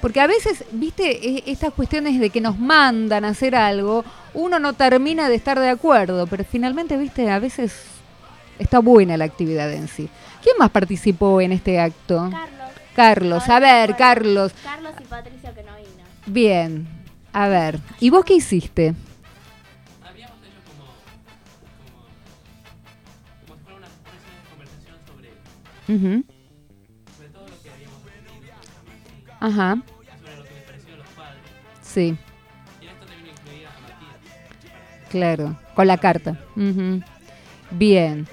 Porque a veces, viste, e- estas cuestiones de que nos mandan a hacer algo, uno no termina de estar de acuerdo, pero finalmente, viste, a veces está buena la actividad en sí. ¿Quién más participó en este acto? Carlos. Carlos, a ver, Carlos. Carlos y Patricio que no vino. Bien, a ver. ¿Y vos qué hiciste? Habíamos hecho como. como. como fuera Ujú. sobre todo lo que habíamos aprendido Ajá. sobre lo que les pareció a los padres. Sí, Y en esto también incluía a Matías. claro. Con la carta. Ujú. Bien.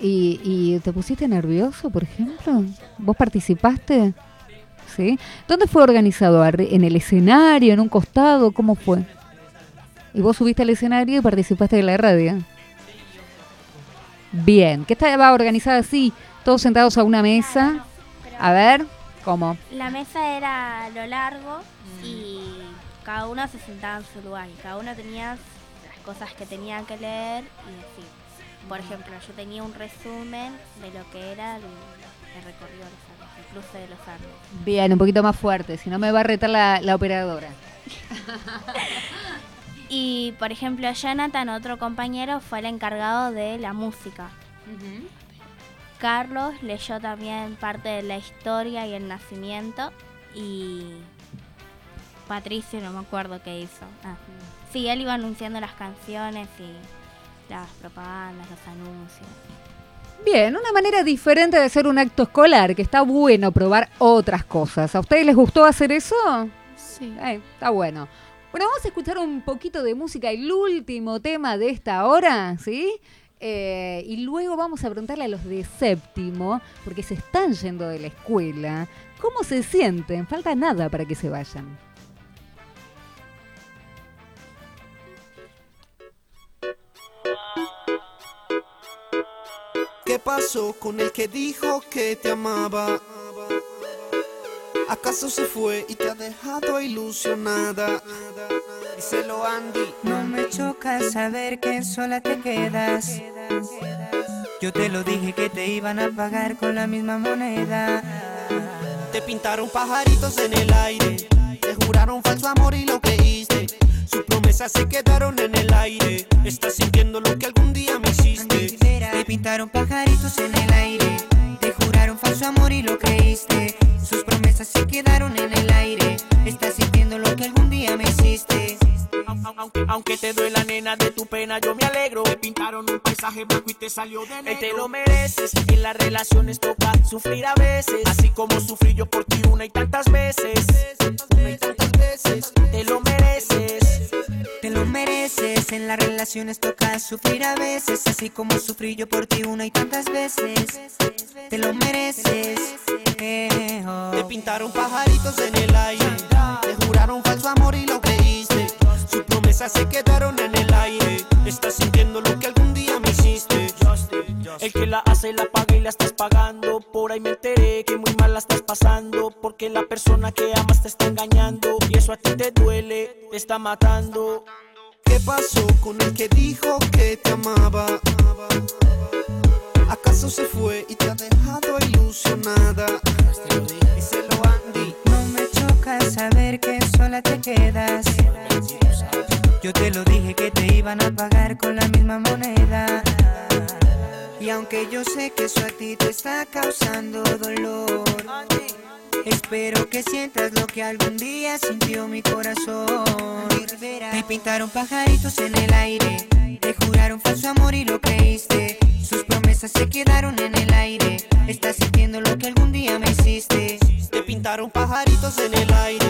¿Y, ¿Y te pusiste nervioso, por ejemplo? ¿Vos participaste? ¿Dónde fue organizado? ¿Arri- ¿En el escenario? ¿En un costado? ¿Cómo fue? ¿Y vos subiste al escenario y participaste de la radio? Bien. ¿Qué estaba organizada así? Todos sentados a una mesa. A ver, ¿cómo? La mesa era a lo largo y cada uno se sentaba en su lugar y cada uno tenía las cosas que tenía que leer y decir. Por ejemplo, yo tenía un resumen de lo que era el, el recorrido cruce de los Andes. Bien, un poquito más fuerte, si no me va a retar la, la operadora. [LAUGHS] Y por ejemplo, Jonathan, otro compañero, fue el encargado de la música. Carlos leyó también parte de la historia y el nacimiento. Y Patricio, no me acuerdo qué hizo. Ah, sí, él iba anunciando las canciones y las propagandas, los anuncios. Bien, una manera diferente de hacer un acto escolar, que está bueno probar otras cosas. ¿A ustedes les gustó hacer eso? Sí. Eh, está bueno. Bueno, vamos a escuchar un poquito de música, el último tema de esta hora, ¿sí? Eh, y luego vamos a preguntarle a los de séptimo, porque se están yendo de la escuela, ¿cómo se sienten? Falta nada para que se vayan. ¿Qué pasó con el que dijo que te amaba? ¿Acaso se fue y te ha dejado ilusionada? Díselo Andy. No me choca saber que sola te quedas. Yo te lo dije que te iban a pagar con la misma moneda. Te pintaron pajaritos en el aire. Te juraron falso amor y lo creíste. Sus promesas se quedaron en el aire. Estás sintiendo lo que algún día me hiciste. Te pintaron pajaritos en el aire. Te juraron falso amor y lo creíste. Sus promesas se quedaron en el aire. Estás sintiendo lo que algún día me hiciste. Aunque, te duela nena de tu pena yo me alegro Te pintaron un paisaje blanco y te salió de negro Te lo mereces, en las relaciones toca sufrir a veces Así como sufrí yo por ti una y tantas veces Una y tantas veces Te lo mereces Te lo mereces, en las relaciones toca sufrir a veces, así como sufrí yo por ti una y tantas veces. Te lo mereces. eh, oh. Te pintaron pajaritos en el aire. Te juraron falso amor y lo creíste. Promesas se quedaron en el aire. Estás sintiendo lo que algún día me hiciste. El que la hace la paga y la estás pagando Por ahí me enteré que muy mal la estás pasando Porque la persona que amas te está engañando Y eso a ti te duele, te está matando ¿Qué pasó con el que dijo que te amaba? ¿Acaso se fue y te ha dejado ilusionada? Díselo Andy. No me choca saber que sola te quedas. Yo te lo dije que te iban a pagar con la misma moneda. Y aunque yo sé que eso a ti te está causando dolor, espero que sientas lo que algún día sintió mi corazón. Te pintaron pajaritos en el aire, te juraron falso amor y lo creíste. Sus promesas se quedaron en el aire. Estás sintiendo lo que algún día me hiciste. Te pintaron pajaritos en el aire.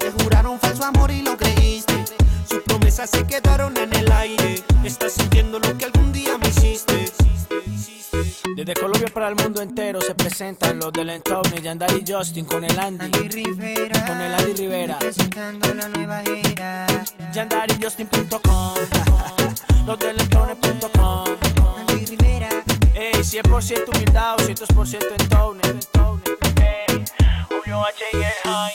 Te juraron falso amor y lo creíste. Sus promesas se quedaron en el aire. Estás sintiendo lo que algún día me hiciste. Desde Colombia para el mundo entero se presentan los del entorno Yandari y Justin con el Andy, Rivera, con el Andy Rivera. presentando la nueva era. YandariJustin.com Los del entorno.com Andy Rivera, Ey, 100% humildad, 200% entorno. Ey, Julio H y el High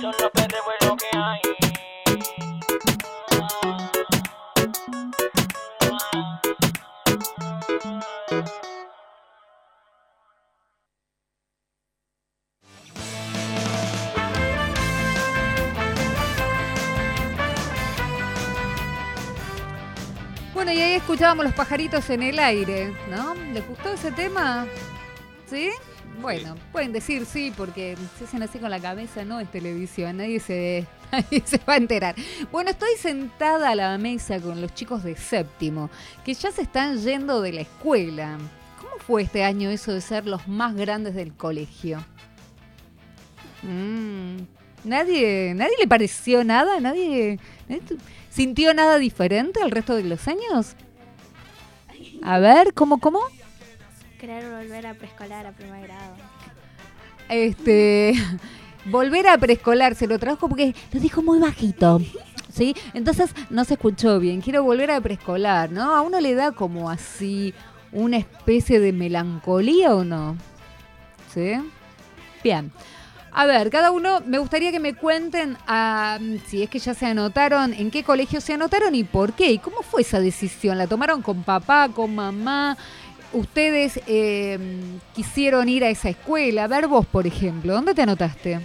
Son los perros lo que hay Bueno, y ahí escuchábamos los pajaritos en el aire, ¿no? ¿Les gustó ese tema? ¿Sí? Bueno, pueden decir sí, porque se hacen así con la cabeza, no es televisión, nadie se, [LAUGHS] nadie se va a enterar. Bueno, estoy sentada a la mesa con los chicos de séptimo, que ya se están yendo de la escuela. ¿Cómo fue este año eso de ser los más grandes del colegio? Mm, ¿Nadie, ¿Nadie le pareció nada? ¿Nadie, sintió nada diferente al resto de los años? A ver, ¿cómo, cómo? Querer volver a preescolar a primer grado. Este, [LAUGHS] volver a preescolar, se lo trajo porque lo dijo muy bajito. ¿Sí? Entonces no se escuchó bien. Quiero volver a preescolar, ¿no? A uno le da como así una especie de melancolía o no. ¿Sí? Bien. A ver, cada uno, me gustaría que me cuenten, si es que ya se anotaron, en qué colegio se anotaron y por qué. ¿Y cómo fue esa decisión? ¿La tomaron con papá, con mamá? ¿Ustedes eh, quisieron ir a esa escuela? A ver vos, por ejemplo, ¿dónde te anotaste?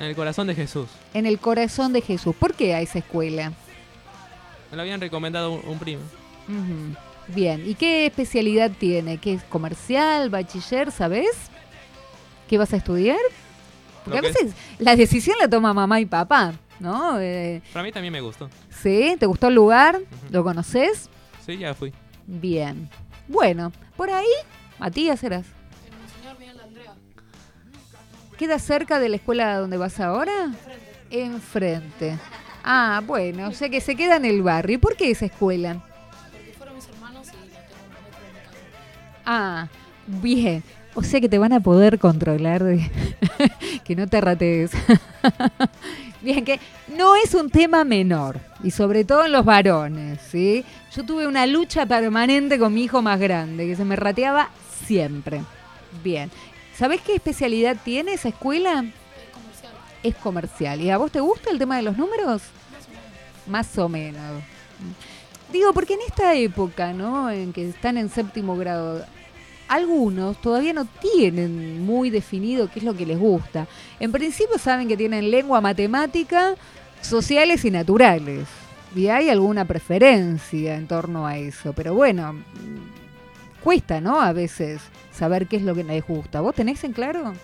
En el corazón de Jesús. En el corazón de Jesús. ¿Por qué a esa escuela? Me lo habían recomendado un, un primo. Bien, ¿y qué especialidad tiene? ¿Qué es comercial, bachiller, sabes? ¿Qué vas a estudiar? Porque a que veces la decisión la toma mamá y papá, ¿no? Eh, Para mí también me gustó. ¿Sí? ¿Te gustó el lugar? ¿Lo conoces? Sí, ya fui. Bien. Bueno, por ahí, Matías eras. Señor Miguel Andrea. ¿Queda cerca de la escuela donde vas ahora? Enfrente. Ah, bueno, o sea que se queda en el barrio. ¿Y por qué esa escuela? Porque fueron mis hermanos y tengo casa. Ah, bien. O sea que te van a poder controlar de [LAUGHS] que no te ratees. [LAUGHS] bien, que no es un tema menor. Y sobre todo en los varones, ¿sí? Yo tuve una lucha permanente con mi hijo más grande, que se me rateaba siempre. Bien. ¿Sabés qué especialidad tiene esa escuela? Es comercial. Es comercial. ¿Y a vos te gusta el tema de los números? Más o menos. Digo, porque en esta época, ¿no? En que están en séptimo grado, algunos todavía no tienen muy definido qué es lo que les gusta. En principio saben que tienen lengua, matemática, sociales y naturales. Y hay alguna preferencia en torno a eso. Pero bueno, cuesta, ¿no? A veces saber qué es lo que les gusta. ¿Vos tenés en claro?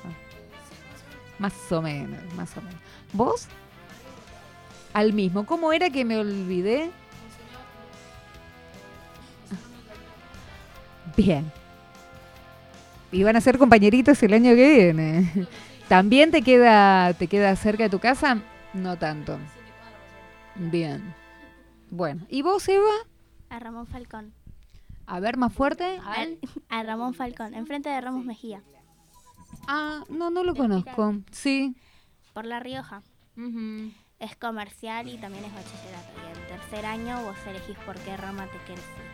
Más o menos, más o menos. ¿Vos? Al mismo. ¿Cómo era que me olvidé? Bien. Y van a ser compañeritos el año que viene. [LAUGHS] ¿También te queda, te queda cerca de tu casa? No tanto. Bien. Bueno. ¿Y vos, Eva? A Ramón Falcón. A ver, más fuerte. Al- A Ramón Falcón, enfrente de Ramos Mejía, Ah, no, no lo conozco. Sí. por La Rioja. Es comercial y también es bachillerato. Y en tercer año vos elegís por qué rama te querés ir.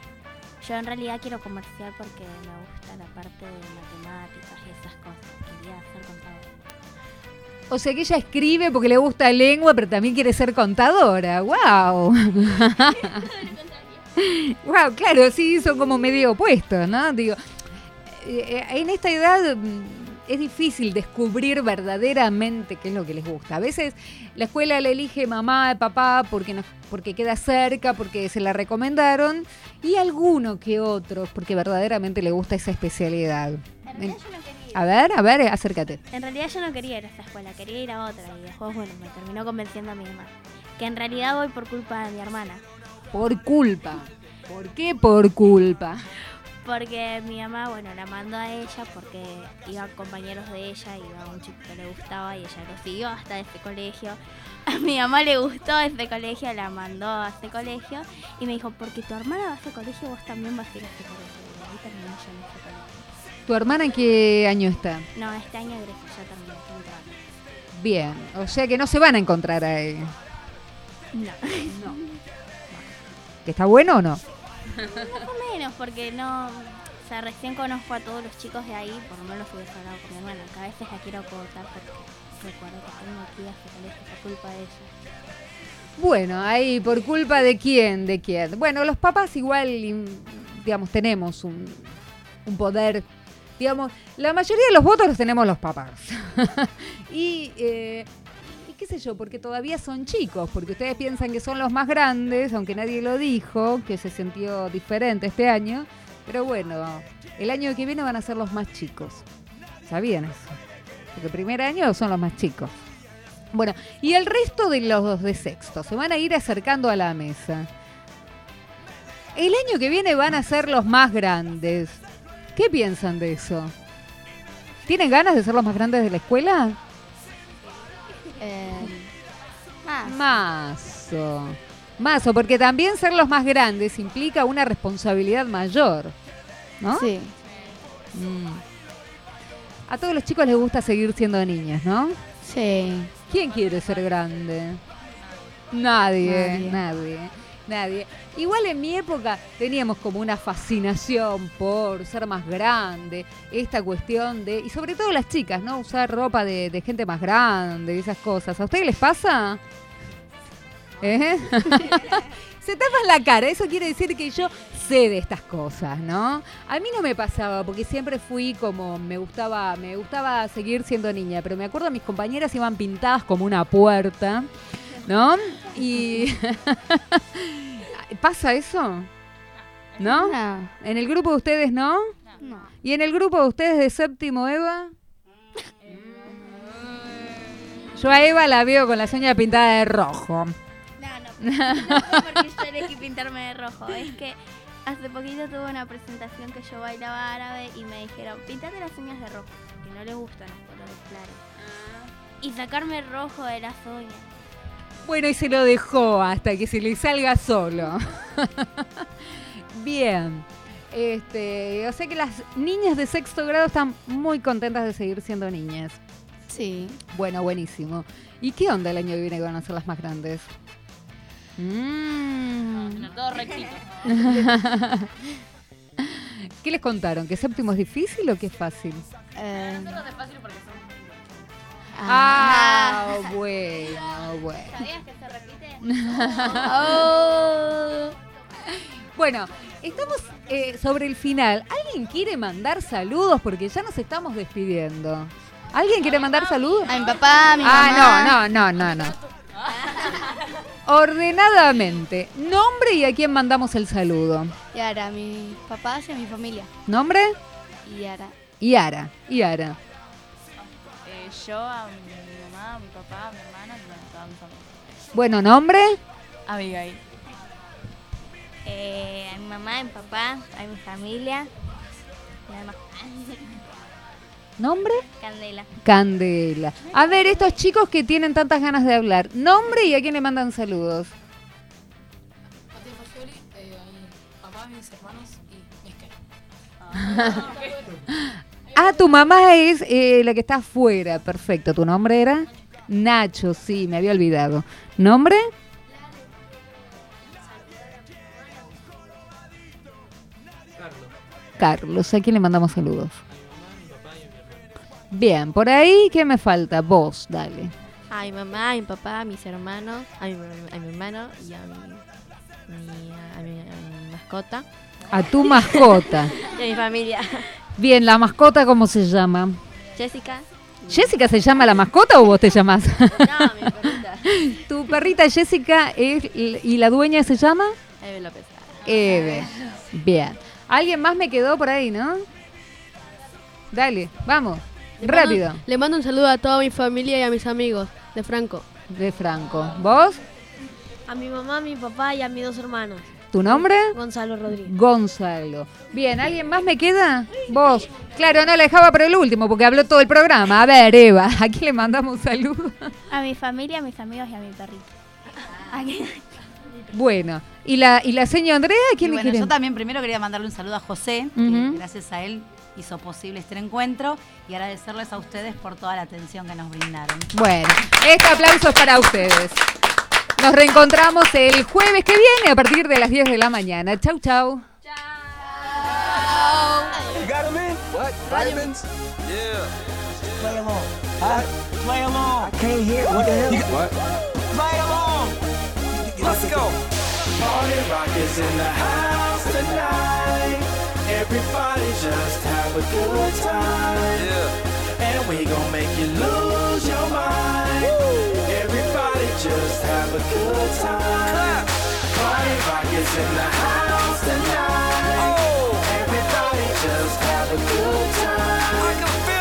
Yo en realidad quiero comercial porque me gusta la parte de matemáticas y esas cosas. Quería ser contadora. O sea que ella escribe porque le gusta lengua, pero también quiere ser contadora. ¡Wow! wow, [LAUGHS] claro, sí, son como medio opuestos, ¿no? Digo, eh, eh, en esta edad mm, es difícil descubrir verdaderamente qué es lo que les gusta. A veces la escuela la elige mamá, papá, porque, no- porque queda cerca, porque se la recomendaron, y alguno que otro, porque verdaderamente le gusta esa especialidad. En. A ver, a ver, acércate. En realidad yo no quería ir a esta escuela, quería ir a otra. Y después, bueno, me terminó convenciendo a mi hermana. Que en realidad voy por culpa de mi hermana. Por culpa. ¿Por qué por culpa? Porque mi mamá, bueno, la mandó a ella porque iban compañeros de ella, iba un chico que le gustaba y ella lo siguió hasta este colegio. [LAUGHS] A mi mamá le gustó este colegio, la mandó a este colegio y me dijo, porque tu hermana va a este colegio, vos también vas a ir a este colegio. Y ahí terminé yo en este colegio. ¿Tu hermana en qué año está? No, este año egreso, ya quinto año. Bien, o sea que no se van a encontrar ahí. No. [LAUGHS] ¿Que está bueno o no? [LAUGHS] Más o menos, porque no. O sea, recién conozco a todos los chicos de ahí, por lo menos hubiese hablado con mi hermana. Que a veces la quiero cortar porque recuerdo que tengo aquí a colegio por culpa de ella. Bueno, ahí por culpa de quién, de quién. Bueno, los papás igual, digamos, tenemos un, un poder, digamos, la mayoría de los votos los tenemos los papás. [LAUGHS] y, eh, qué sé yo, porque todavía son chicos, porque ustedes piensan que son los más grandes, aunque nadie lo dijo, que se sintió diferente este año. Pero bueno, el año que viene van a ser los más chicos. ¿Sabían eso? Porque el primer año son los más chicos. Bueno, y el resto de los de sexto se van a ir acercando a la mesa. El año que viene van a ser los más grandes. ¿Qué piensan de eso? ¿Tienen ganas de ser los más grandes de la escuela? Eh. Mazo. Mazo, porque también ser los más grandes implica una responsabilidad mayor. ¿No? Sí. Mm. A todos los chicos les gusta seguir siendo niñas, ¿no? Sí. ¿Quién quiere ser grande? Nadie, nadie, nadie. Igual en mi época teníamos como una fascinación por ser más grande, esta cuestión de, y sobre todo las chicas, ¿no? Usar ropa de, de gente más grande y esas cosas. ¿A ustedes les pasa? ¿Eh? [LAUGHS] Se tapan la cara, eso quiere decir que yo sé de estas cosas, ¿no? A mí no me pasaba porque siempre fui como me gustaba, me gustaba seguir siendo niña, pero me acuerdo mis compañeras iban pintadas como una puerta, ¿no? Y [LAUGHS] ¿pasa eso? ¿No? No. ¿En el grupo de ustedes no? No. ¿Y en el grupo de ustedes de séptimo, Eva? [LAUGHS] Yo a Eva la veo con la uñas pintada de rojo. No, no, no fue porque yo elegí pintarme de rojo. Es que hace poquito tuve una presentación que yo bailaba árabe y me dijeron, pintate las uñas de rojo, que no le gustan los colores claros. Y sacarme el rojo de las uñas. Bueno, y se lo dejó hasta que se le salga solo. [LAUGHS] Bien. Este, o sea que las niñas de sexto grado están muy contentas de seguir siendo niñas. Sí. Bueno, buenísimo. ¿Y qué onda el año que viene que van a ser las más grandes? Mm. Todo rectito. [LAUGHS] ¿Qué les contaron? ¿Que séptimo es difícil o que es fácil? Eh, Nosotros es fácil porque Ah, bueno, bueno. ¿Sabías que se repite? [LAUGHS] Oh. Bueno, estamos eh, sobre el final. ¿Alguien quiere mandar saludos? Porque ya nos estamos despidiendo. ¿Alguien quiere mandar saludos? A mi papá, a mi ah, mamá. no, no, no, no, no. Ordenadamente, nombre y a quién mandamos el saludo. Y ahora a mis papás y a mi familia. ¿Nombre? Y ahora. Yara. Yara. Yo a mi mamá, a mi papá, a mi hermana y bueno, toda mi familia. Bueno, nombre. Abigail. Eh, a mi mamá, a mi papá, a mi familia. Y además, [LAUGHS] ¿Nombre? Candela. Candela. A ver, estos chicos que tienen tantas ganas de hablar. Nombre y a quién le mandan saludos. Matías Fagioli, a mi papá, mis hermanos y mi esquema. [LAUGHS] Ah, tu mamá es eh, la que está afuera. Perfecto. ¿Tu nombre era? Nacho, sí, me había olvidado. ¿Nombre? Carlos, ¿a quién le mandamos saludos? Bien, por ahí, ¿qué me falta? Vos, dale. A mi mamá, a mi papá, a mis hermanos, a mi, a mi hermano y a mi, mi- a, mi, a mi mascota. A tu mascota. [LAUGHS] y a mi familia. Bien, ¿la mascota cómo se llama? Jessica. ¿Jessica se llama la mascota o vos te llamás? No, mi perrita. [LAUGHS] tu perrita Jessica es, y la dueña se llama? Eve López. Eve. Bien. ¿Alguien más me quedó por ahí, no? Dale, vamos. Le Rápido. mando- le mando un saludo a toda mi familia y a mis amigos de Franco. De Franco. ¿Vos? A mi mamá, a mi papá y a mis dos hermanos. ¿Tu nombre? Gonzalo Rodríguez. Gonzalo. Bien, ¿alguien más me queda? Vos. Claro, no la dejaba para el último porque habló todo el programa. A ver, Eva, ¿a quién le mandamos un saludo? A mi familia, a mis amigos y a mi perrito. ¿A quién? Bueno, ¿y la, y la señora Andrea? ¿A quién Y le bueno, quiere? yo también primero quería mandarle un saludo a José, que gracias a él hizo posible este encuentro y agradecerles a ustedes por toda la atención que nos brindaron. Bueno, este aplauso es para ustedes. Nos reencontramos el jueves que viene a partir de las 10 de la mañana. Chau, chau. Everybody just have a good time. Yeah. And we gon' make you lose your mind. Everybody just have a good time. Party rock is in the house tonight. Oh. Everybody just have a good time. I can feel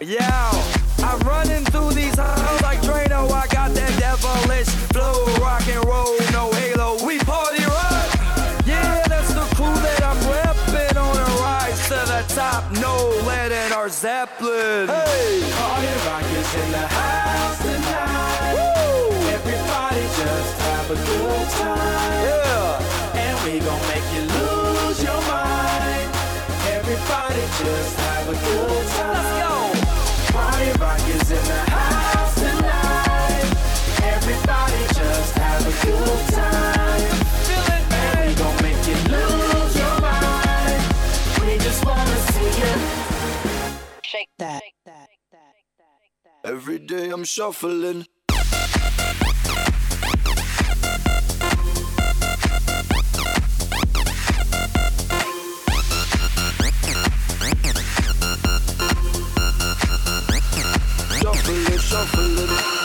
Yeah. Every day I'm shuffling. shuffle it, shuffle it.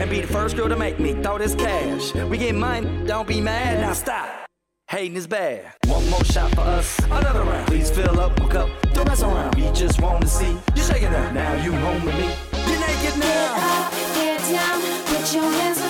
and be the first girl to make me throw this cash. We get mine, don't be mad, now stop. Hating is bad. One more shot for us, another round. Please fill up my cup, don't mess around. We just want to see you shaking up. Now you home with me. You're naked now. Get up, get down, put your hands up.